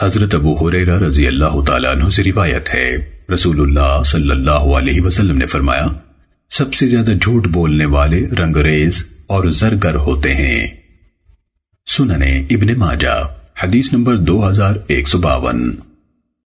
حضرت ابو حریرہ رضی اللہ تعالیٰ عنہ سے روایت ہے۔ رسول اللہ صلی اللہ علیہ وسلم نے فرمایا، سب سے زیادہ جھوٹ بولنے والے رنگریز اور زرگر ہوتے ہیں۔ سننے ابن ماجہ، حدیث نمبر دو ہزار ایک سو باون۔